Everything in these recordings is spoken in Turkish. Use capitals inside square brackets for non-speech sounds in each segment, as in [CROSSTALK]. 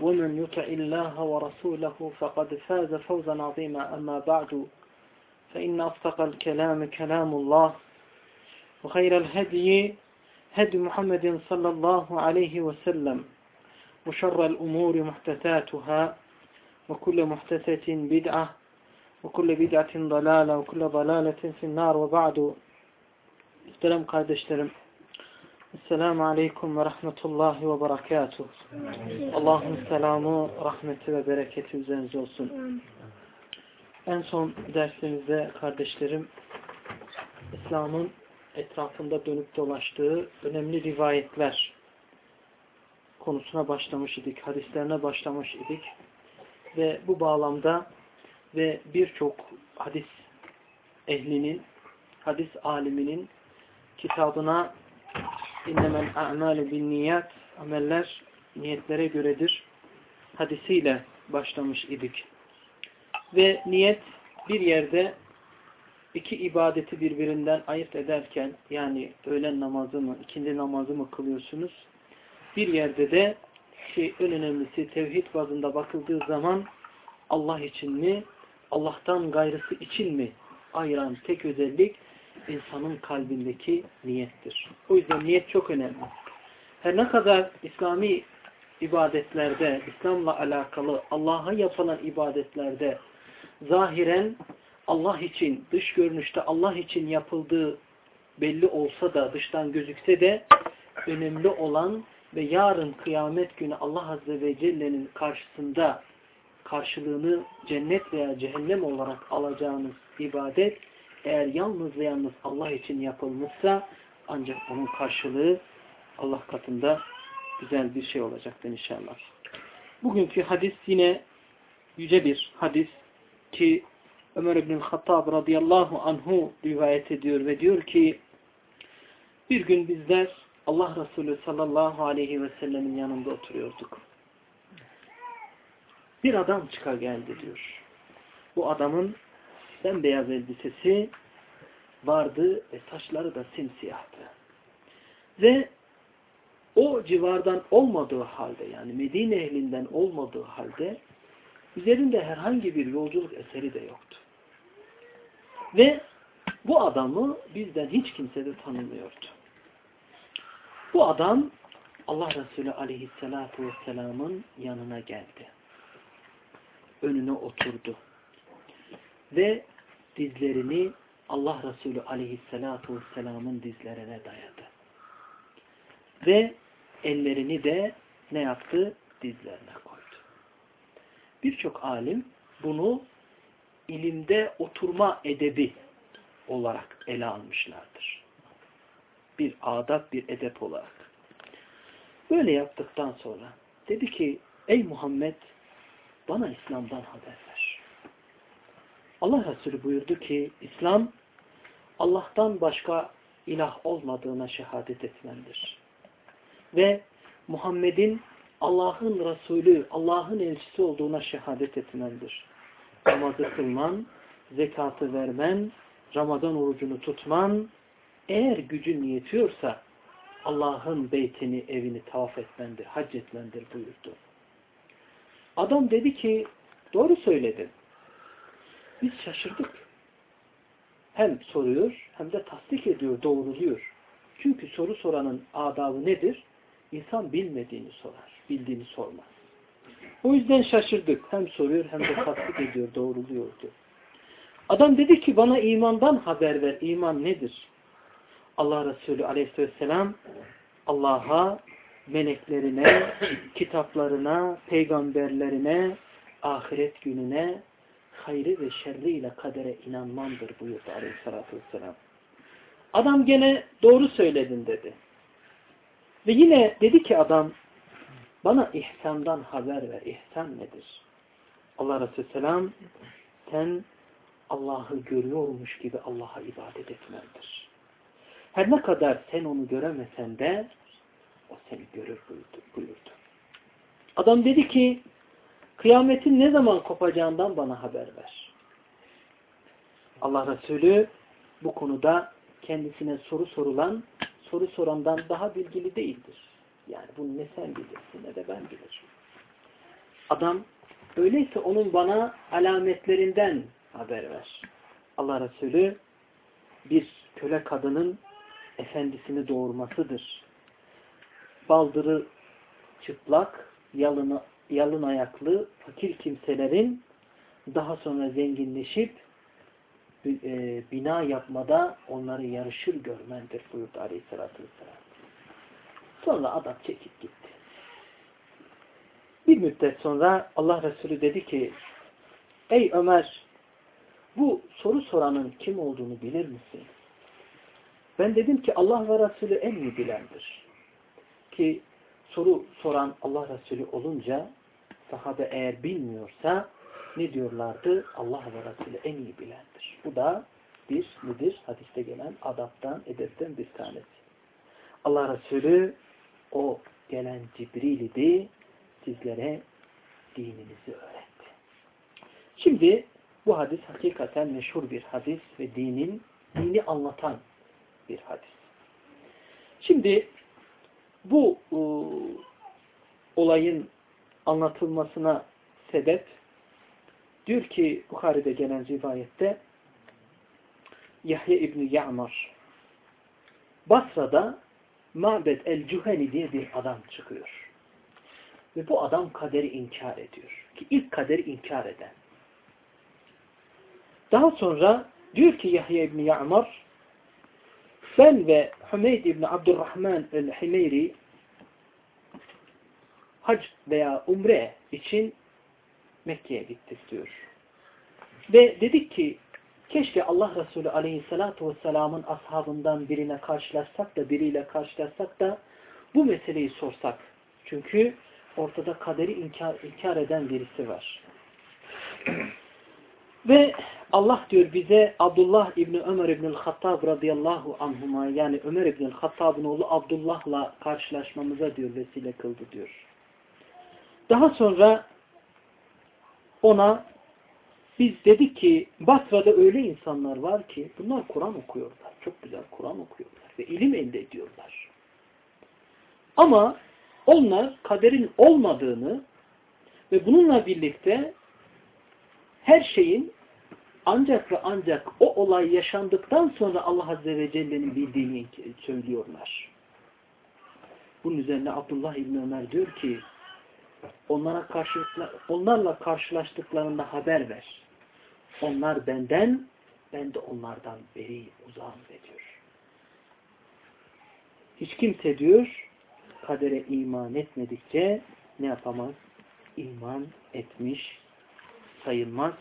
ومن يطع الله ورسوله فقد فاز فوزا عظيما. أما بعد فإن أصدق الكلام كلام الله وخير الهدي هدي محمد صلى الله عليه وسلم وشر الأمور محدثاتها وكل محدثة بدعة وكل بدعة ضلالة وكل ضلالة في النار. وبعد Muhterem kardeşlerim Esselamu Aleyküm ve Rahmetullahi ve Berekatuhu Allah'ın selamı, rahmeti ve bereketi üzerinize olsun. En son dersimizde kardeşlerim İslam'ın etrafında dönüp dolaştığı önemli rivayetler konusuna başlamış idik, hadislerine başlamış idik ve bu bağlamda ve birçok hadis ehlinin, hadis aliminin kitabına innemel a'malu bin niyat ameller niyetlere göredir hadisiyle başlamış idik. Ve niyet bir yerde iki ibadeti birbirinden ayırt ederken yani öğlen namazı mı, ikindi namazı mı kılıyorsunuz? Bir yerde de ki en önemlisi tevhid bazında bakıldığı zaman Allah için mi, Allah'tan gayrısı için mi ayıran tek özellik insanın kalbindeki niyettir. O yüzden niyet çok önemli. Her ne kadar İslami ibadetlerde, İslam'la alakalı Allah'a yapılan ibadetlerde zahiren Allah için, dış görünüşte Allah için yapıldığı belli olsa da, dıştan gözükse de önemli olan ve yarın kıyamet günü Allah Azze ve Celle'nin karşısında karşılığını cennet veya cehennem olarak alacağınız ibadet eğer yalnız ve yalnız Allah için yapılmışsa ancak onun karşılığı Allah katında güzel bir şey olacaktır inşallah. Bugünkü hadis yine yüce bir hadis ki Ömer İbn Hattab radıyallahu anhu rivayet ediyor ve diyor ki bir gün bizler Allah Resulü sallallahu aleyhi ve sellemin yanında oturuyorduk. Bir adam çıka geldi diyor. Bu adamın bembeyaz elbisesi vardı ve saçları da simsiyahtı. Ve o civardan olmadığı halde yani Medine ehlinden olmadığı halde üzerinde herhangi bir yolculuk eseri de yoktu. Ve bu adamı bizden hiç kimse de tanımıyordu. Bu adam Allah Resulü aleyhissalatu vesselamın yanına geldi. Önüne oturdu. Ve dizlerini Allah Resulü aleyhissalatu vesselamın dizlerine dayadı. Ve ellerini de ne yaptı? Dizlerine koydu. Birçok alim bunu ilimde oturma edebi olarak ele almışlardır. Bir adab, bir edep olarak. Böyle yaptıktan sonra dedi ki ey Muhammed bana İslam'dan haber ver. Allah Resulü buyurdu ki İslam Allah'tan başka ilah olmadığına şehadet etmendir. Ve Muhammed'in Allah'ın Resulü, Allah'ın elçisi olduğuna şehadet etmendir. Namazı kılman, zekatı vermen, Ramazan orucunu tutman, eğer gücün yetiyorsa Allah'ın beytini, evini tavaf etmendir, hac etmendir buyurdu. Adam dedi ki, doğru söyledin. Biz şaşırdık. Hem soruyor, hem de tasdik ediyor, doğruluyor. Çünkü soru soranın adabı nedir? İnsan bilmediğini sorar, bildiğini sormaz. O yüzden şaşırdık. Hem soruyor hem de tasdik ediyor, doğruluyordu. Adam dedi ki bana imandan haber ver. İman nedir? Allah Resulü aleyhisselam Allah'a, meleklerine, kitaplarına, peygamberlerine, ahiret gününe, hayrı ve şerriyle kadere inanmandır buyurdu aleyhissalatü vesselam. Adam gene doğru söyledin dedi. Ve yine dedi ki adam bana ihsandan haber ver. İhsan nedir? Allah Resulü Selam sen Allah'ı görüyormuş gibi Allah'a ibadet etmendir. Her ne kadar sen onu göremesen de o seni görür buyurdu. buyurdu. Adam dedi ki kıyametin ne zaman kopacağından bana haber ver. Allah Resulü bu konuda kendisine soru sorulan soru sorandan daha bilgili değildir. Yani bunu ne sen bilirsin ne de ben bilirim. Adam öyleyse onun bana alametlerinden haber ver. Allah Resulü bir köle kadının efendisini doğurmasıdır. Baldırı çıplak, yalın, yalın ayaklı, fakir kimselerin daha sonra zenginleşip e, bina yapmada onları yarışır görmendir buyurdu aleyhissalatü vesselam. Sonra adam çekip gitti. Bir müddet sonra Allah Resulü dedi ki Ey Ömer bu soru soranın kim olduğunu bilir misin? Ben dedim ki Allah ve Resulü en iyi bilendir. Ki soru soran Allah Resulü olunca sahabe eğer bilmiyorsa ne diyorlardı? Allah ve Resulü en iyi bilendir. Bu da bir nedir? Hadiste gelen adaptan, edepten bir tanesi. Allah Resulü o gelen Cibril idi. Sizlere dininizi öğretti. Şimdi bu hadis hakikaten meşhur bir hadis ve dinin dini anlatan bir hadis. Şimdi bu e, olayın anlatılmasına sebep diyor ki Bukhari'de gelen rivayette Yahya İbni Ya'mar Basra'da Ma'bed el-Cüheni diye bir adam çıkıyor. Ve bu adam kaderi inkar ediyor. Ki ilk kaderi inkar eden. Daha sonra diyor ki Yahya İbni Ya'mar ben ve Hümeyd İbni Abdurrahman el-Himeyri hac veya umre için Mekke'ye gittik diyor. Ve dedik ki keşke Allah Resulü aleyhissalatu vesselamın ashabından birine karşılaşsak da biriyle karşılaşsak da bu meseleyi sorsak. Çünkü ortada kaderi inkar, inkar eden birisi var. Ve Allah diyor bize Abdullah İbni Ömer İbni Hattab radıyallahu anhuma yani Ömer İbni Hattab'ın oğlu Abdullah'la karşılaşmamıza diyor vesile kıldı diyor. Daha sonra ona biz dedik ki Basra'da öyle insanlar var ki bunlar Kur'an okuyorlar. Çok güzel Kur'an okuyorlar ve ilim elde ediyorlar. Ama onlar kaderin olmadığını ve bununla birlikte her şeyin ancak ve ancak o olay yaşandıktan sonra Allah Azze ve Celle'nin bildiğini söylüyorlar. Bunun üzerine Abdullah İbni Ömer diyor ki onlara onlarla karşılaştıklarında haber ver. Onlar benden, ben de onlardan beri uzağım diyor. Hiç kimse diyor kadere iman etmedikçe ne yapamaz? İman etmiş sayılmaz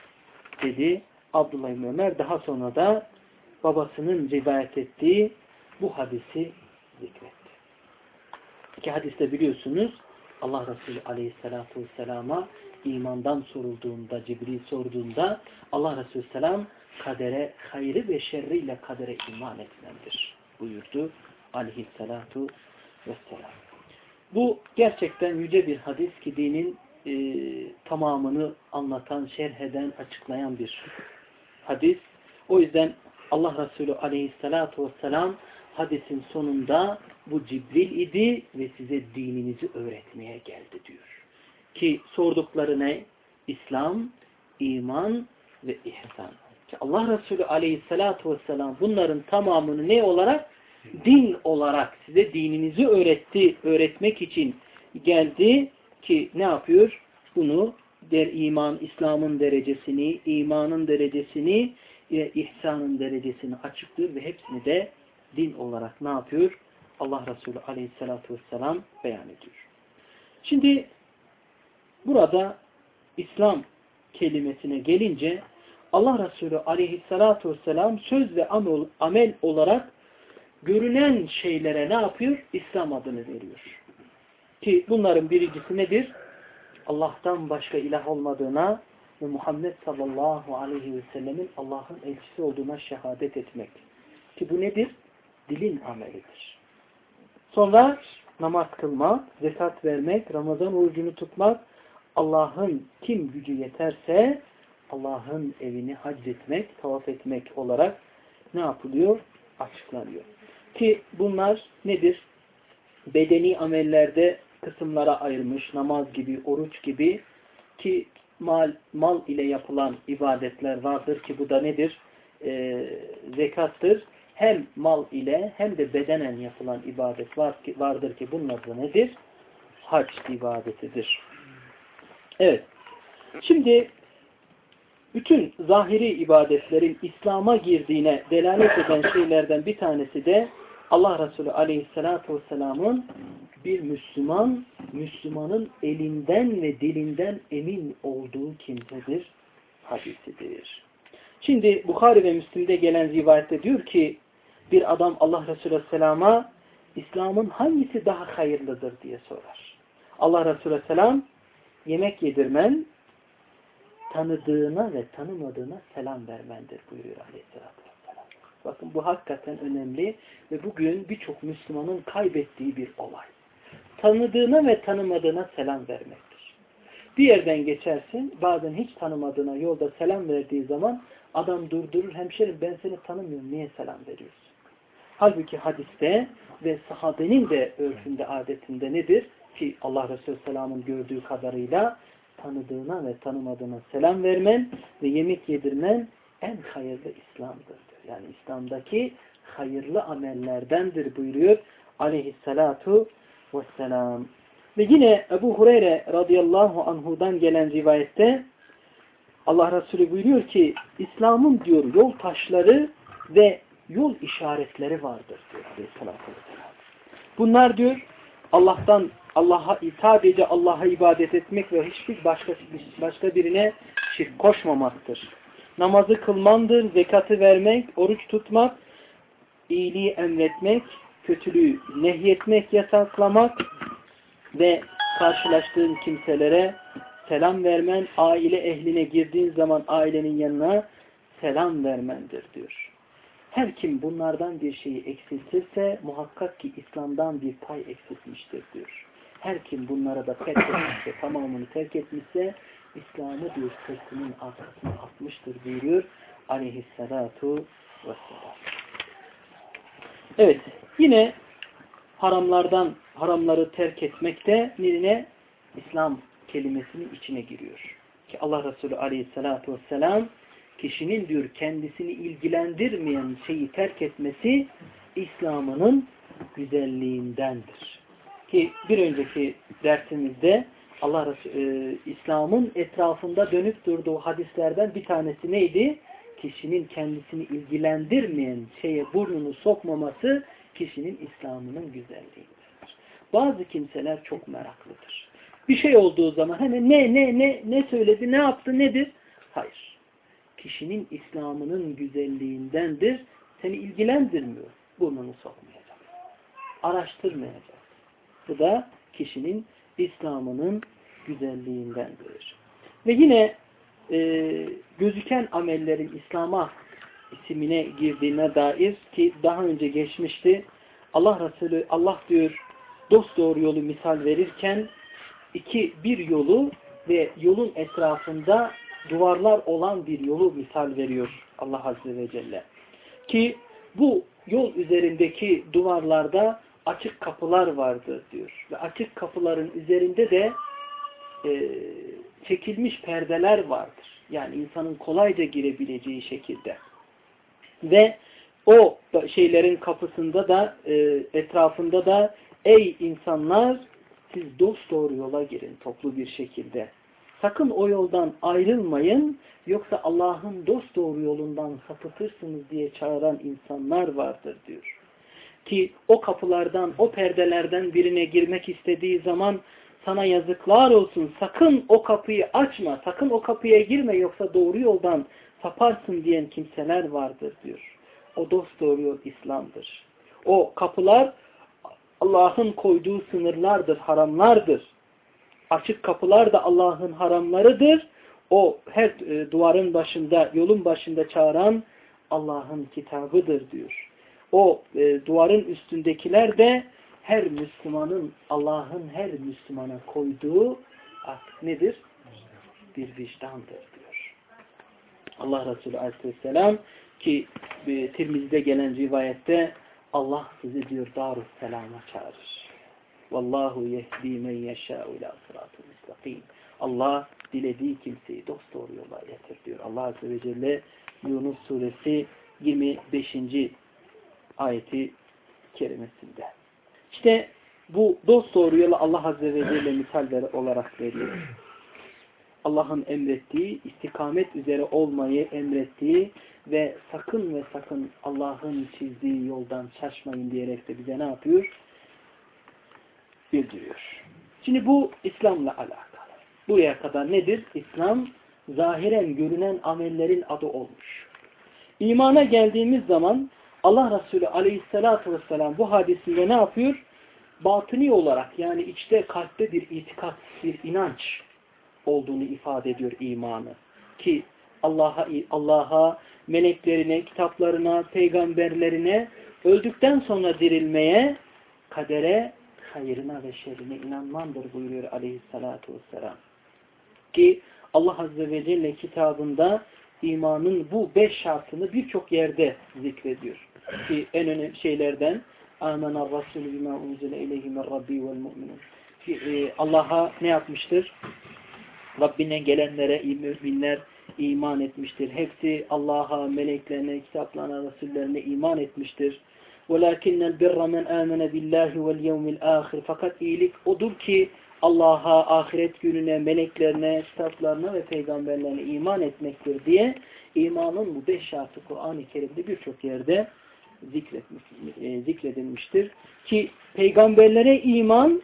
dedi Abdullah İbni Ömer. Daha sonra da babasının rivayet ettiği bu hadisi zikretti. İki hadiste biliyorsunuz Allah Resulü aleyhissalatu vesselama imandan sorulduğunda, Cibril sorduğunda Allah Resulü selam kadere, hayrı ve şerriyle kadere iman etmendir buyurdu aleyhissalatu vesselam. Bu gerçekten yüce bir hadis ki dinin e, tamamını anlatan, şerh eden, açıklayan bir hadis. O yüzden Allah Resulü aleyhissalatu vesselam hadisin sonunda bu Cibril idi ve size dininizi öğretmeye geldi diyor. Ki sordukları ne? İslam, iman ve ihsan. Ki Allah Resulü aleyhissalatu vesselam bunların tamamını ne olarak? Din olarak size dininizi öğretti, öğretmek için geldi ki ne yapıyor? Bunu der iman, İslam'ın derecesini, imanın derecesini, ve ihsanın derecesini açıklıyor ve hepsini de din olarak ne yapıyor? Allah Resulü aleyhissalatü vesselam beyan ediyor. Şimdi burada İslam kelimesine gelince Allah Resulü aleyhissalatü vesselam söz ve amel olarak görünen şeylere ne yapıyor? İslam adını veriyor. Ki bunların birincisi nedir? Allah'tan başka ilah olmadığına ve Muhammed sallallahu aleyhi ve sellemin Allah'ın elçisi olduğuna şehadet etmek. Ki bu nedir? Dilin amelidir. Sonra namaz kılmak, zekat vermek, Ramazan orucunu tutmak, Allah'ın kim gücü yeterse Allah'ın evini hac etmek, tavaf etmek olarak ne yapılıyor? Açıklanıyor. Ki bunlar nedir? Bedeni amellerde kısımlara ayırmış, namaz gibi, oruç gibi ki mal, mal ile yapılan ibadetler vardır ki bu da nedir? Ee, zekattır. Hem mal ile hem de bedenen yapılan ibadet var ki, vardır ki bunlar da nedir? Hac ibadetidir. Evet. Şimdi bütün zahiri ibadetlerin İslam'a girdiğine delalet eden şeylerden bir tanesi de Allah Resulü Aleyhisselatü Vesselam'ın bir Müslüman, Müslümanın elinden ve dilinden emin olduğu kimsedir, hadisidir. Şimdi Bukhari ve Müslim'de gelen rivayette diyor ki bir adam Allah Resulü Aleyhisselam'a İslam'ın hangisi daha hayırlıdır diye sorar. Allah Resulü Aleyhisselam yemek yedirmen, tanıdığına ve tanımadığına selam vermendir buyuruyor Aleyhisselatü Vesselam. Bakın bu hakikaten önemli ve bugün birçok Müslümanın kaybettiği bir olay. Tanıdığına ve tanımadığına selam vermektir. Bir yerden geçersin, bazen hiç tanımadığına yolda selam verdiği zaman adam durdurur, hemşerim ben seni tanımıyorum, niye selam veriyorsun? Halbuki hadiste ve sahabenin de örfünde, adetinde nedir? Ki Allah Resulü Selam'ın gördüğü kadarıyla tanıdığına ve tanımadığına selam vermen ve yemek yedirmen en hayırlı İslam'dır. Yani İslam'daki hayırlı amellerdendir buyuruyor aleyhissalatu vesselam. Ve yine Ebu Hureyre radıyallahu anhudan gelen rivayette Allah Resulü buyuruyor ki İslam'ın diyor yol taşları ve yol işaretleri vardır diyor aleyhissalatü. Bunlar diyor Allah'tan Allah'a sadece Allah'a ibadet etmek ve hiçbir başka başka birine şirk koşmamaktır. Namazı kılmandır, zekatı vermek, oruç tutmak, iyiliği emretmek, kötülüğü nehyetmek, yasaklamak ve karşılaştığın kimselere selam vermen, aile ehline girdiğin zaman ailenin yanına selam vermendir diyor. Her kim bunlardan bir şeyi eksiltirse muhakkak ki İslam'dan bir pay eksiltmiştir diyor. Her kim bunlara da terk etmişse, tamamını terk etmişse İslam'ı diyor sırtının arkasına atmıştır buyuruyor aleyhissalatu vesselam. Evet, yine haramlardan, haramları terk etmek de yine İslam kelimesinin içine giriyor. Ki Allah Resulü aleyhissalatu vesselam kişinin diyor kendisini ilgilendirmeyen şeyi terk etmesi İslam'ının güzelliğindendir. Ki bir önceki dersimizde Allah e, İslam'ın etrafında dönüp durduğu hadislerden bir tanesi neydi? Kişinin kendisini ilgilendirmeyen şeye burnunu sokmaması kişinin İslam'ının güzelliğidir. Bazı kimseler çok meraklıdır. Bir şey olduğu zaman hemen ne ne ne ne söyledi, ne yaptı, nedir? Hayır. Kişinin İslam'ının güzelliğindendir. Seni ilgilendirmiyor. Burnunu sokmayacak. Araştırmayacak. Bu da kişinin İslam'ının güzelliğindendir. Ve yine e, gözüken amellerin İslam'a isimine girdiğine dair ki daha önce geçmişti. Allah Resulü Allah diyor dost doğru yolu misal verirken iki bir yolu ve yolun etrafında duvarlar olan bir yolu misal veriyor Allah Azze ve Celle. Ki bu yol üzerindeki duvarlarda açık kapılar vardır diyor. Ve açık kapıların üzerinde de e, çekilmiş perdeler vardır. Yani insanın kolayca girebileceği şekilde. Ve o şeylerin kapısında da e, etrafında da ey insanlar siz dost doğru yola girin toplu bir şekilde. Sakın o yoldan ayrılmayın yoksa Allah'ın dost doğru yolundan sapıtırsınız diye çağıran insanlar vardır diyor. Ki o kapılardan, o perdelerden birine girmek istediği zaman sana yazıklar olsun sakın o kapıyı açma, sakın o kapıya girme yoksa doğru yoldan saparsın diyen kimseler vardır diyor. O dost doğru yol İslam'dır. O kapılar Allah'ın koyduğu sınırlardır, haramlardır. Açık kapılar da Allah'ın haramlarıdır. O her e, duvarın başında, yolun başında çağıran Allah'ın kitabıdır diyor. O e, duvarın üstündekiler de her Müslümanın, Allah'ın her Müslümana koyduğu nedir? Bir vicdandır diyor. Allah Resulü Aleyhisselam ki e, Tirmiz'de gelen rivayette Allah sizi diyor Darus Selam'a çağırır. Vallahu yehdi men yeşâ'u ila sıratı müstakim. Allah dilediği kimseyi dost doğru yola iletir diyor. Allah Azze ve Celle Yunus suresi 25. ayeti kerimesinde. İşte bu dost doğru yola Allah Azze ve Celle misalleri olarak veriyor. Allah'ın emrettiği, istikamet üzere olmayı emrettiği ve sakın ve sakın Allah'ın çizdiği yoldan şaşmayın diyerek de bize ne yapıyor? Bildiriyor. Şimdi bu İslam'la alakalı. Buraya kadar nedir? İslam zahiren görünen amellerin adı olmuş. İmana geldiğimiz zaman Allah Resulü aleyhissalatü vesselam bu hadisinde ne yapıyor? Batıni olarak yani içte kalpte bir itikat, bir inanç olduğunu ifade ediyor imanı. Ki Allah'a, Allah'a, meleklerine, kitaplarına, peygamberlerine öldükten sonra dirilmeye, kadere, hayırına ve şerrine inanmandır buyuruyor aleyhissalatu vesselam. Ki Allah Azze ve Celle kitabında imanın bu beş şartını birçok yerde zikrediyor Ki en önemli şeylerden Âmenâ Rasûlü bimâ unzile ileyhi min Rabbi vel mu'minun. E, Allah'a ne yapmıştır? Rabbinden gelenlere müminler iman etmiştir. Hepsi Allah'a, meleklerine, kitaplarına, rasullerine iman etmiştir. وَلَاكِنَّ الْبِرَّ مَنْ آمَنَ بِاللّٰهِ وَالْيَوْمِ الْآخِرِ Fakat iyilik odur ki Allah'a, ahiret gününe, meleklerine, kitaplarına ve peygamberlerine iman etmektir diye imanın bu beş şartı Kur'an-ı Kerim'de birçok yerde e, zikredilmiştir. Ki peygamberlere iman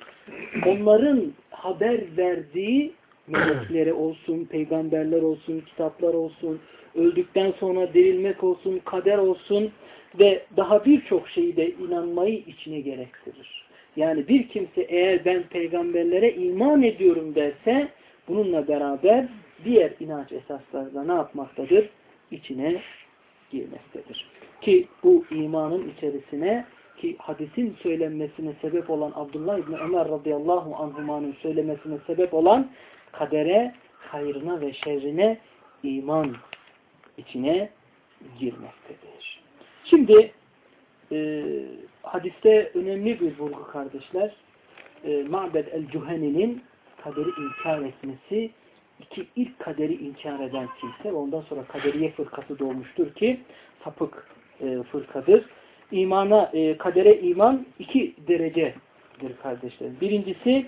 onların haber verdiği meleklere olsun, peygamberler olsun, kitaplar olsun, öldükten sonra dirilmek olsun, kader olsun ve daha birçok şeyi de inanmayı içine gerektirir. Yani bir kimse eğer ben peygamberlere iman ediyorum derse bununla beraber diğer inanç esaslarına ne yapmaktadır? İçine girmektedir. Ki bu imanın içerisine ki hadisin söylenmesine sebep olan Abdullah İbni Ömer radıyallahu anhumanın söylemesine sebep olan kadere, hayrına ve şerrine iman içine girmektedir. Şimdi e, hadiste önemli bir vurgu kardeşler. E, Ma'bed el-Cuheni'nin kaderi inkar etmesi iki ilk kaderi inkar eden kimse ondan sonra kaderiye fırkası doğmuştur ki sapık e, fırkadır. İmana, e, kadere iman iki derecedir kardeşler. Birincisi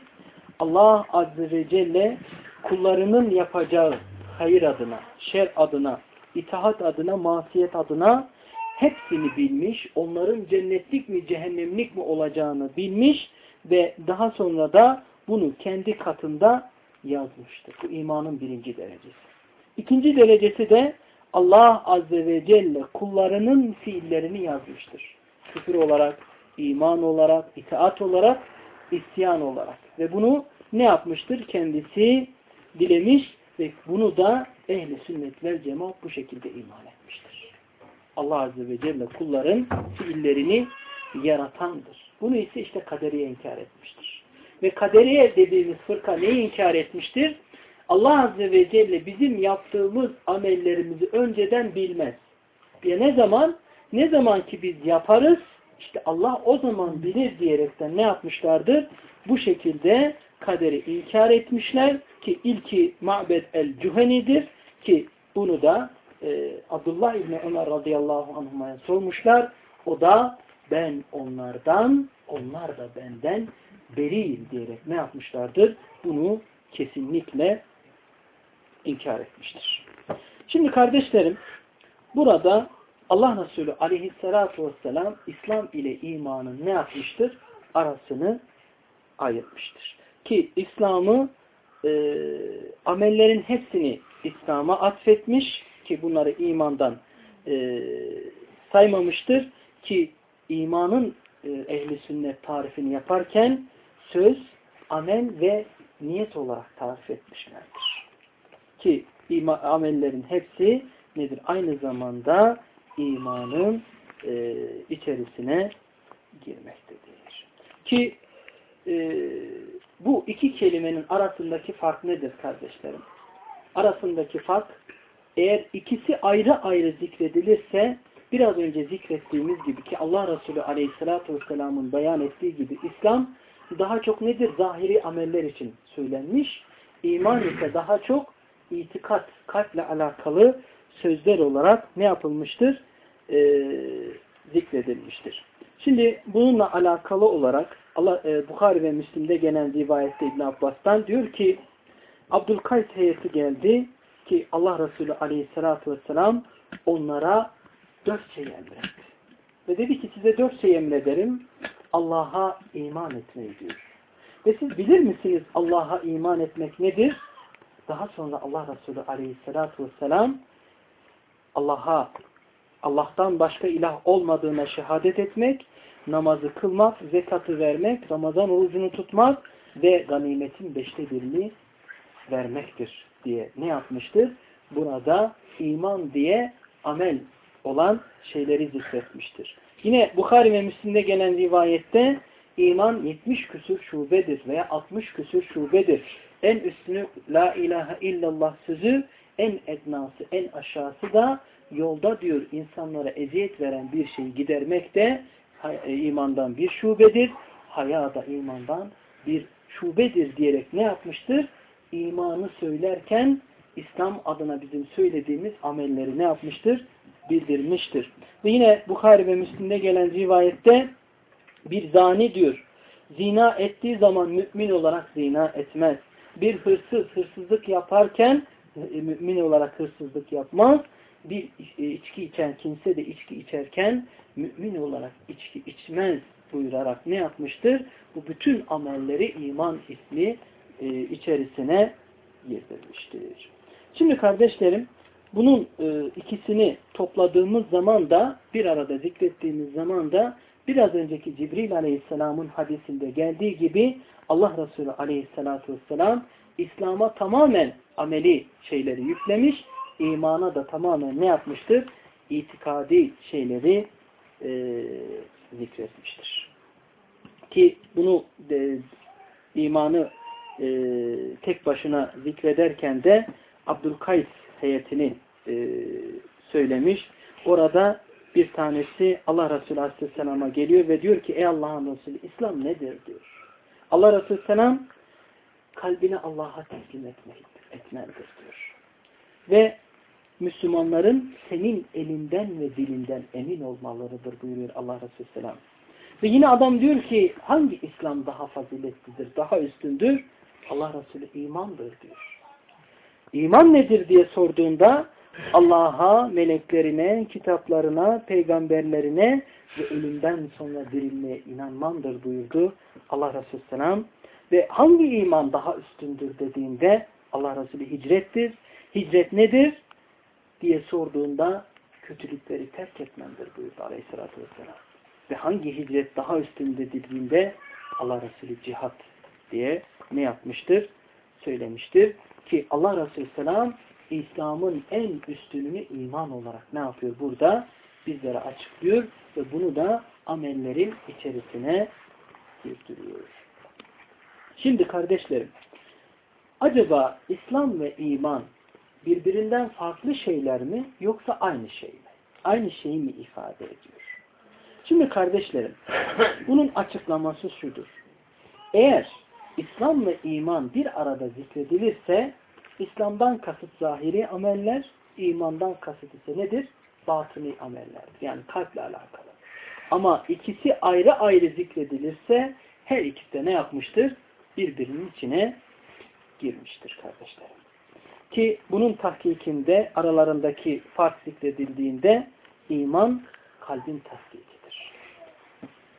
Allah Azze ve Celle kullarının yapacağı hayır adına, şer adına, itaat adına, masiyet adına hepsini bilmiş, onların cennetlik mi cehennemlik mi olacağını bilmiş ve daha sonra da bunu kendi katında yazmıştır. Bu imanın birinci derecesi. İkinci derecesi de Allah Azze ve Celle kullarının fiillerini yazmıştır. Küfür olarak, iman olarak, itaat olarak, isyan olarak. Ve bunu ne yapmıştır? Kendisi dilemiş ve bunu da ehli sünnet vel cemaat bu şekilde iman etmiştir. Allah Azze ve Celle kulların fiillerini yaratandır. Bunu ise işte kaderiye inkar etmiştir. Ve kaderiye dediğimiz fırka neyi inkar etmiştir? Allah Azze ve Celle bizim yaptığımız amellerimizi önceden bilmez. Ya ne zaman? Ne zaman ki biz yaparız, işte Allah o zaman bilir diyerekten ne yapmışlardır? Bu şekilde kaderi inkar etmişler ki ilki Ma'bed el-Cüheni'dir ki bunu da e, Abdullah İbni Ömer radıyallahu anhuma'ya sormuşlar. O da ben onlardan, onlar da benden beriyim diyerek ne yapmışlardır? Bunu kesinlikle inkar etmiştir. Şimdi kardeşlerim burada Allah Resulü aleyhissalatu vesselam İslam ile imanın ne yapmıştır? Arasını ayırmıştır. Ki İslam'ı e, amellerin hepsini İslam'a atfetmiş ki bunları imandan e, saymamıştır ki imanın e, ehli sünnet tarifini yaparken söz, amel ve niyet olarak tarif etmişlerdir. Ki amellerin hepsi nedir? Aynı zamanda imanın e, içerisine girmektedir. Ki e, bu iki kelimenin arasındaki fark nedir kardeşlerim? Arasındaki fark eğer ikisi ayrı ayrı zikredilirse biraz önce zikrettiğimiz gibi ki Allah Resulü Aleyhisselatü Vesselam'ın beyan ettiği gibi İslam daha çok nedir? Zahiri ameller için söylenmiş. İman ise daha çok itikat, kalple alakalı sözler olarak ne yapılmıştır? Ee, zikredilmiştir. Şimdi bununla alakalı olarak Allah e, Bukhari ve Müslim'de gelen rivayette İbn Abbas'tan diyor ki Abdülkays heyeti geldi ki Allah Resulü Aleyhisselatü Vesselam onlara dört şey emretti. Ve dedi ki size dört şey emrederim. Allah'a iman etmeyi diyor. Ve siz bilir misiniz Allah'a iman etmek nedir? Daha sonra Allah Resulü Aleyhisselatü Vesselam Allah'a Allah'tan başka ilah olmadığına şehadet etmek, namazı kılmak, zekatı vermek, Ramazan orucunu tutmak ve ganimetin beşte birini vermektir diye ne yapmıştır? Burada iman diye amel olan şeyleri zikretmiştir. Yine Bukhari ve Müslim'de gelen rivayette iman 70 küsur şubedir veya 60 küsur şubedir. En üstünü la ilahe illallah sözü, en etnası, en aşağısı da yolda diyor insanlara eziyet veren bir şeyi gidermek de e, imandan bir şubedir. Haya da imandan bir şubedir diyerek ne yapmıştır? İmanı söylerken İslam adına bizim söylediğimiz amelleri ne yapmıştır? Bildirmiştir. Ve yine Bukhari ve Müslim'de gelen rivayette bir zani diyor. Zina ettiği zaman mümin olarak zina etmez. Bir hırsız hırsızlık yaparken mümin olarak hırsızlık yapmaz. Bir içki içen kimse de içki içerken mümin olarak içki içmez buyurarak ne yapmıştır? Bu bütün amelleri iman ismi e, içerisine girdirmiştir. Şimdi kardeşlerim bunun e, ikisini topladığımız zaman da bir arada zikrettiğimiz zaman da biraz önceki Cibril Aleyhisselam'ın hadisinde geldiği gibi Allah Resulü Aleyhisselatü Vesselam İslam'a tamamen ameli şeyleri yüklemiş, imana da tamamen ne yapmıştır? İtikadi şeyleri e, zikretmiştir. Ki bunu e, imanı e, tek başına zikrederken de Abdülkays heyetini e, söylemiş. Orada bir tanesi Allah Resulü Aleyhisselam'a geliyor ve diyor ki ey Allah'ın Resulü İslam nedir diyor. Allah Resulü Selam kalbini Allah'a teslim etmek, etmendir diyor. Ve Müslümanların senin elinden ve dilinden emin olmalarıdır buyuruyor Allah Resulü Selam. Ve yine adam diyor ki hangi İslam daha faziletlidir, daha üstündür? Allah Resulü imandır diyor. İman nedir diye sorduğunda Allah'a, meleklerine, kitaplarına, peygamberlerine ve ölümden sonra dirilmeye inanmandır buyurdu Allah Resulü Selam. Ve hangi iman daha üstündür dediğinde Allah Resulü hicrettir. Hicret nedir? diye sorduğunda kötülükleri terk etmendir buyurdu Aleyhisselatü Vesselam. Ve hangi hicret daha üstünde dediğinde Allah Resulü cihat diye ne yapmıştır? Söylemiştir. Ki Allah Resulü Selam İslam'ın en üstününü iman olarak ne yapıyor burada? Bizlere açıklıyor ve bunu da amellerin içerisine girdiriyor. Şimdi kardeşlerim, acaba İslam ve iman birbirinden farklı şeyler mi yoksa aynı şey mi? Aynı şeyi mi ifade ediyor? Şimdi kardeşlerim, bunun açıklaması şudur. Eğer İslam ve iman bir arada zikredilirse İslam'dan kasıt zahiri ameller, imandan kasıt ise nedir? Batıni ameller. Yani kalple alakalı. Ama ikisi ayrı ayrı zikredilirse her ikisi de ne yapmıştır? Birbirinin içine girmiştir kardeşlerim. Ki bunun tahkikinde aralarındaki fark zikredildiğinde iman kalbin tasdikidir.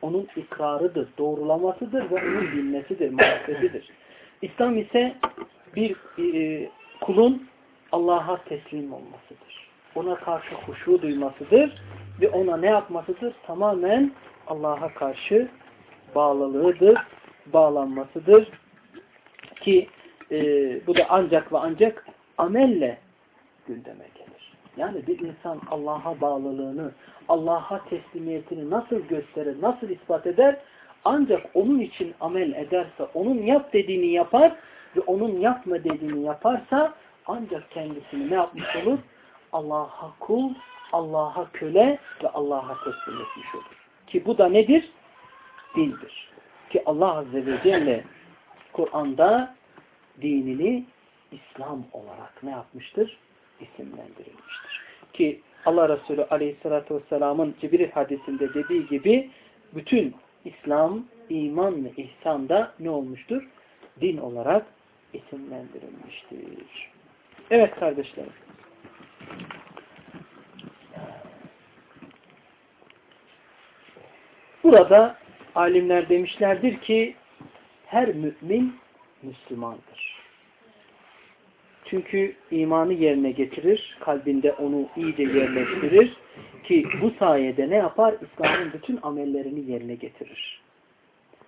Onun ikrarıdır, doğrulamasıdır ve onun bilmesidir, muhabbetidir. [CLEARS THROAT] İslam ise bir e, kulun Allah'a teslim olmasıdır. Ona karşı huşu duymasıdır ve ona ne yapmasıdır? Tamamen Allah'a karşı bağlılığıdır, bağlanmasıdır. Ki e, bu da ancak ve ancak amelle gündeme gelir. Yani bir insan Allah'a bağlılığını, Allah'a teslimiyetini nasıl gösterir, nasıl ispat eder? Ancak onun için amel ederse, onun yap dediğini yapar ve onun yapma dediğini yaparsa ancak kendisini ne yapmış olur? Allah'a kul, Allah'a köle ve Allah'a teslim etmiş olur. Ki bu da nedir? Dindir. Ki Allah Azze ve Celle Kur'an'da dinini İslam olarak ne yapmıştır? İsimlendirilmiştir. Ki Allah Resulü Aleyhisselatü Vesselam'ın Cibril hadisinde dediği gibi bütün İslam, iman ve ihsan da ne olmuştur? Din olarak isimlendirilmiştir. Evet kardeşlerim. Burada alimler demişlerdir ki her mümin Müslümandır. Çünkü imanı yerine getirir, kalbinde onu iyice yerleştirir ki bu sayede ne yapar? İslam'ın bütün amellerini yerine getirir.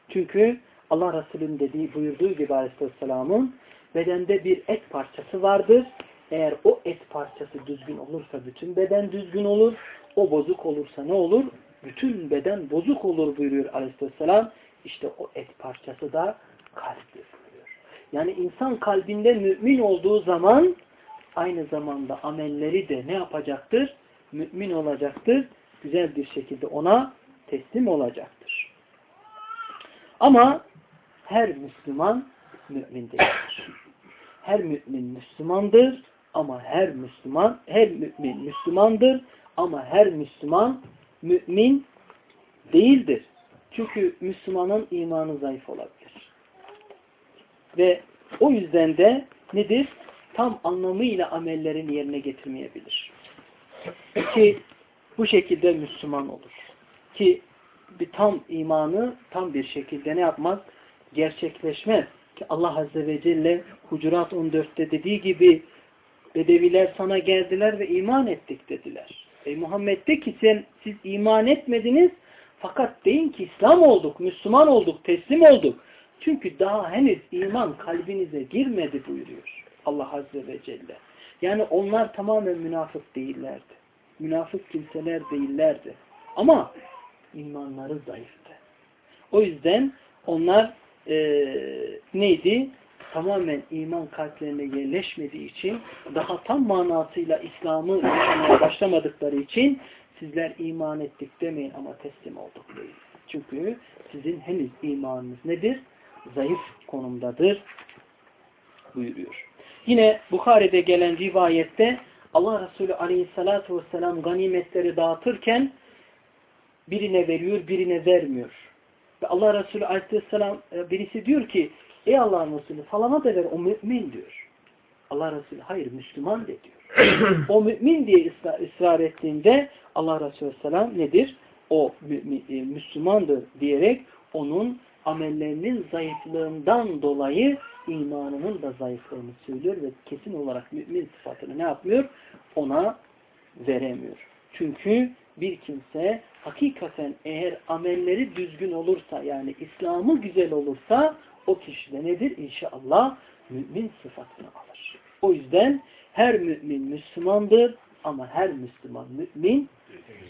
Çünkü Allah Resulü'nün dediği, buyurduğu gibi Aleyhisselam'ın bedende bir et parçası vardır. Eğer o et parçası düzgün olursa bütün beden düzgün olur. O bozuk olursa ne olur? Bütün beden bozuk olur buyuruyor Aleyhisselam. İşte o et parçası da kalptir. Yani insan kalbinde mümin olduğu zaman aynı zamanda amelleri de ne yapacaktır? Mümin olacaktır. Güzel bir şekilde ona teslim olacaktır. Ama her Müslüman mümin. Her mümin Müslümandır ama her Müslüman, her mümin Müslümandır ama her Müslüman mümin değildir. Çünkü Müslümanın imanı zayıf olabilir. Ve o yüzden de nedir? Tam anlamıyla amellerini yerine getirmeyebilir. Ki bu şekilde Müslüman olur. Ki bir tam imanı tam bir şekilde ne yapmaz? Gerçekleşmez. Ki Allah Azze ve Celle Hucurat 14'te dediği gibi Bedeviler sana geldiler ve iman ettik dediler. Ey Muhammed de ki sen, siz iman etmediniz fakat deyin ki İslam olduk, Müslüman olduk, teslim olduk. Çünkü daha henüz iman kalbinize girmedi buyuruyor Allah Azze ve Celle. Yani onlar tamamen münafık değillerdi. Münafık kimseler değillerdi. Ama imanları zayıftı. O yüzden onlar e, neydi? Tamamen iman kalplerine yerleşmediği için daha tam manasıyla İslam'ı başlamadıkları için sizler iman ettik demeyin ama teslim olduk deyin. Çünkü sizin henüz imanınız nedir? Zayıf konumdadır buyuruyor. Yine Bukhari'de gelen rivayette Allah Resulü aleyhissalatu vesselam ganimetleri dağıtırken birine veriyor, birine vermiyor. Ve Allah Resulü aleyhisselam e, birisi diyor ki ey Allah'ın Resulü falana da ver o mümin diyor. Allah Resulü hayır Müslüman de diyor. [COUGHS] o mümin diye ısrar, ettiğinde Allah Resulü selam nedir? O e, Müslümandır diyerek onun amellerinin zayıflığından dolayı imanının da zayıflığını söylüyor ve kesin olarak mümin sıfatını ne yapmıyor? Ona veremiyor. Çünkü bir kimse hakikaten eğer amelleri düzgün olursa yani İslam'ı güzel olursa o kişi de nedir? İnşallah mümin sıfatını alır. O yüzden her mümin Müslümandır ama her Müslüman mümin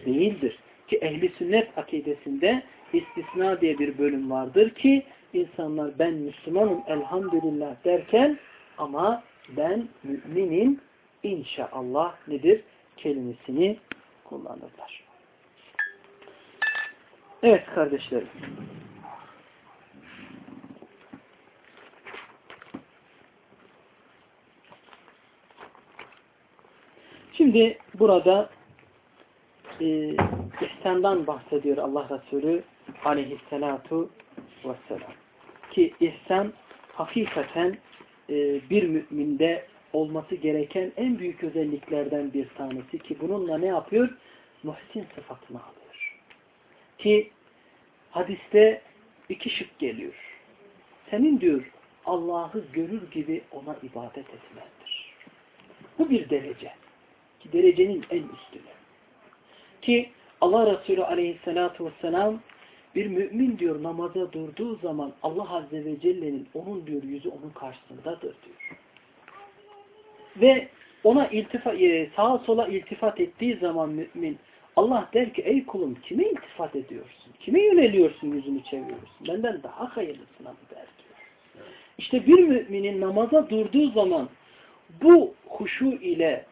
değildir. Ki ehli sünnet akidesinde istisna diye bir bölüm vardır ki insanlar ben Müslümanım elhamdülillah derken ama ben müminim inşallah nedir? kelimesini kullanırlar. Evet kardeşlerim. Şimdi burada e, ihsandan bahsediyor Allah Resulü aleyhissalatu vesselam. Ki ihsan hakikaten e, bir müminde olması gereken en büyük özelliklerden bir tanesi ki bununla ne yapıyor? Muhsin sıfatını alıyor. Ki hadiste iki şık geliyor. Senin diyor Allah'ı görür gibi ona ibadet etmendir. Bu bir derece. Ki derecenin en üstünü. Ki Allah Resulü aleyhissalatu vesselam bir mümin diyor namaza durduğu zaman Allah Azze ve Celle'nin onun diyor yüzü onun karşısındadır diyor. Ve ona iltifat, e, sağa sola iltifat ettiği zaman mümin Allah der ki ey kulum kime iltifat ediyorsun? Kime yöneliyorsun yüzünü çeviriyorsun? Benden daha hayırlısına mı der diyor. İşte bir müminin namaza durduğu zaman bu huşu ile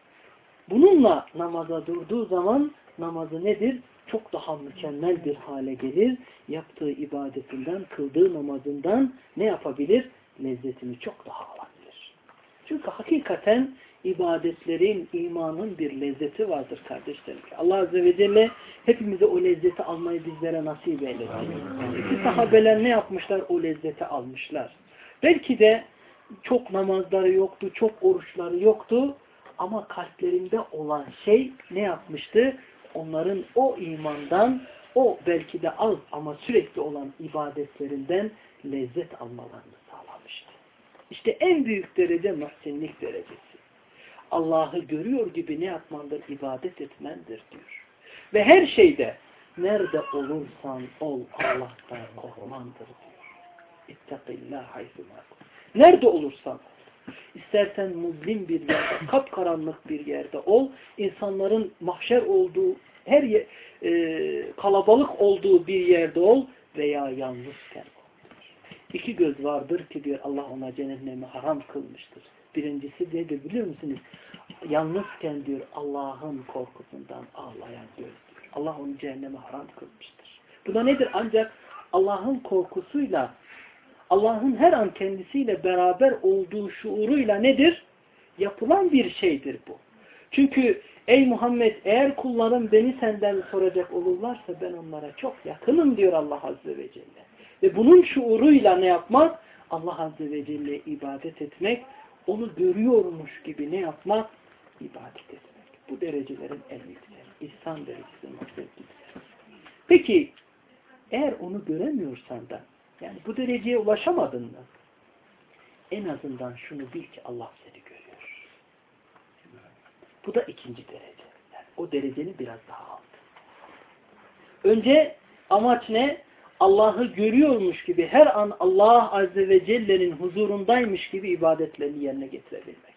bununla namaza durduğu zaman namazı nedir? Çok daha mükemmel bir hale gelir. Yaptığı ibadetinden, kıldığı namazından ne yapabilir? Lezzetini çok daha alabilir. Çünkü hakikaten ibadetlerin, imanın bir lezzeti vardır kardeşlerim. Allah Azze ve Celle hepimize o lezzeti almayı bizlere nasip eylesin. Ki sahabeler ne yapmışlar? O lezzeti almışlar. Belki de çok namazları yoktu, çok oruçları yoktu ama kalplerinde olan şey ne yapmıştı? Onların o imandan, o belki de az ama sürekli olan ibadetlerinden lezzet almalarını sağlamıştı. İşte en büyük derece muhsinlik derecesi. Allah'ı görüyor gibi ne yapmandır? İbadet etmendir diyor. Ve her şeyde nerede olursan ol Allah'tan korkmandır diyor. İttakillah hayfuma. Nerede olursan İstersen muzlim bir yerde, kapkaranlık bir yerde ol. insanların mahşer olduğu, her yer, e, kalabalık olduğu bir yerde ol veya yalnızken ol. İki göz vardır ki diyor Allah ona cehennemi haram kılmıştır. Birincisi nedir biliyor musunuz? Yalnızken diyor Allah'ın korkusundan ağlayan göz. Allah onu cehenneme haram kılmıştır. Bu da nedir? Ancak Allah'ın korkusuyla Allah'ın her an kendisiyle beraber olduğu şuuruyla nedir? Yapılan bir şeydir bu. Çünkü ey Muhammed eğer kullarım beni senden soracak olurlarsa ben onlara çok yakınım diyor Allah Azze ve Celle. Ve bunun şuuruyla ne yapmak? Allah Azze ve Celle ibadet etmek, onu görüyormuş gibi ne yapmak? İbadet etmek. Bu derecelerin en yüksek. İhsan derecesi mahvetlidir. Peki eğer onu göremiyorsan da yani bu dereceye ulaşamadın mı? En azından şunu bil ki Allah seni görüyor. Bu da ikinci derece. Yani o derecenin biraz daha altı. Önce amaç ne? Allah'ı görüyormuş gibi her an Allah Azze ve Celle'nin huzurundaymış gibi ibadetlerini yerine getirebilmek.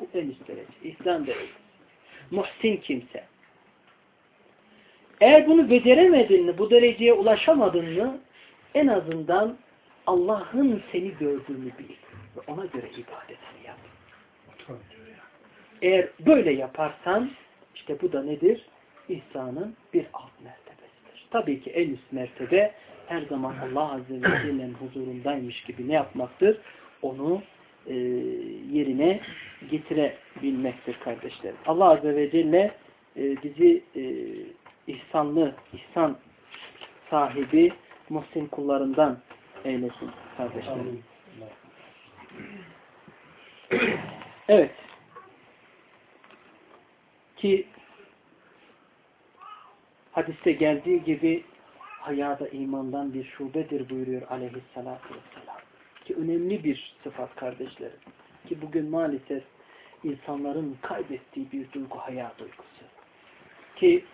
Bu en üst derece. İhsan derecesi. Muhsin kimse. Eğer bunu beceremedin mi, bu dereceye ulaşamadın mı en azından Allah'ın seni gördüğünü bil ve ona göre ibadetini yap. Eğer böyle yaparsan işte bu da nedir? İhsanın bir alt mertebesidir. Tabii ki en üst mertebe her zaman Allah Azze ve Celle'nin huzurundaymış gibi ne yapmaktır? Onu e, yerine getirebilmektir kardeşlerim. Allah Azze ve Celle e, bizi e, ihsanlı, ihsan sahibi, muhsin kullarından eylesin kardeşlerim. Evet. Ki hadiste geldiği gibi hayada imandan bir şubedir buyuruyor aleyhissalatü vesselam. Ki önemli bir sıfat kardeşlerim. Ki bugün maalesef insanların kaybettiği bir duygu haya duygusu. Ki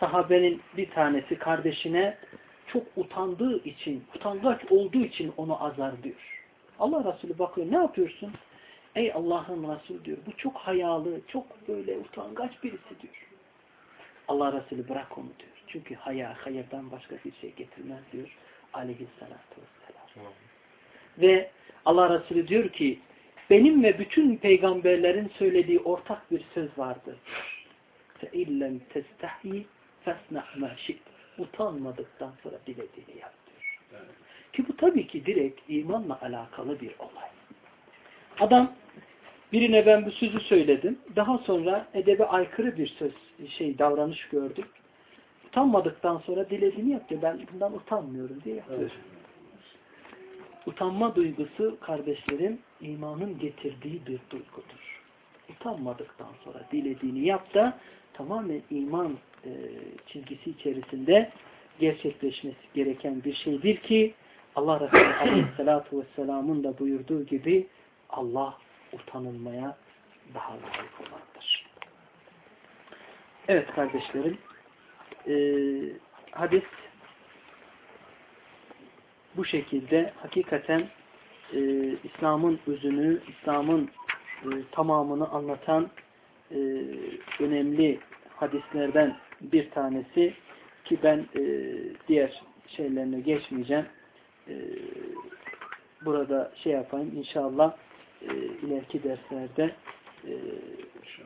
sahabenin bir tanesi kardeşine çok utandığı için, utangaç olduğu için onu azar diyor. Allah Resulü bakıyor ne yapıyorsun? Ey Allah'ın Resulü diyor. Bu çok hayalı, çok böyle utangaç birisi diyor. Allah Resulü bırak onu diyor. Çünkü haya, hayırdan başka bir şey getirmez diyor. Aleyhisselatü vesselam. Ve Allah Resulü diyor ki benim ve bütün peygamberlerin söylediği ortak bir söz vardır. فَاِلَّمْ تَسْتَحْيِ فَاسْنَحْ مَا شِئْتِ Utanmadıktan sonra dilediğini yap diyor. Ki bu tabii ki direkt imanla alakalı bir olay. Adam birine ben bu sözü söyledim. Daha sonra edebe aykırı bir söz, şey davranış gördük. Utanmadıktan sonra dilediğini yaptı. Ben bundan utanmıyorum diye yapıyor. Evet. Utanma duygusu kardeşlerim imanın getirdiği bir duygudur. utanmadıktan sonra dilediğini yap da tamamen iman e, çizgisi içerisinde gerçekleşmesi gereken bir şeydir ki Allah Resulü [CLEARS THROAT] Aleyhisselatü Vesselam'ın da buyurduğu gibi Allah utanılmaya daha layık olandır. Evet kardeşlerim e, hadis bu şekilde hakikaten e, İslam'ın özünü, İslam'ın e, tamamını anlatan e, önemli hadislerden bir tanesi ki ben e, diğer şeylerine geçmeyeceğim. E, burada şey yapayım inşallah e, ileriki derslerde e,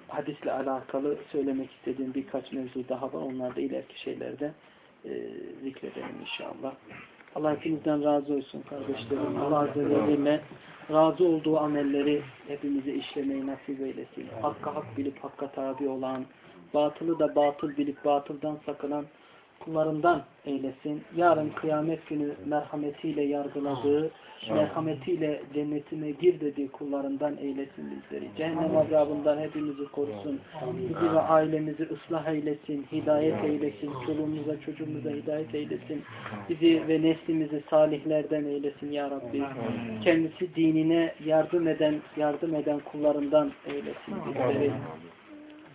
hadisle alakalı söylemek istediğim birkaç mevzu daha var. Onlar da ileriki şeylerde e, zikredelim inşallah. Allah hepinizden razı olsun kardeşlerim. Allah Azze ve razı olduğu amelleri hepimize işlemeyi nasip eylesin. Hakka hak bilip hakka tabi olan, batılı da batıl bilip batıldan sakınan kullarından eylesin. Yarın kıyamet günü merhametiyle yargıladığı, merhametiyle cennetine gir dediği kullarından eylesin bizleri. Cehennem azabından hepimizi korusun. Bizi ve ailemizi ıslah eylesin, hidayet eylesin, çoluğumuza çocuğumuza hidayet eylesin. Bizi ve neslimizi salihlerden eylesin ya Rabbi. Kendisi dinine yardım eden, yardım eden kullarından eylesin bizleri.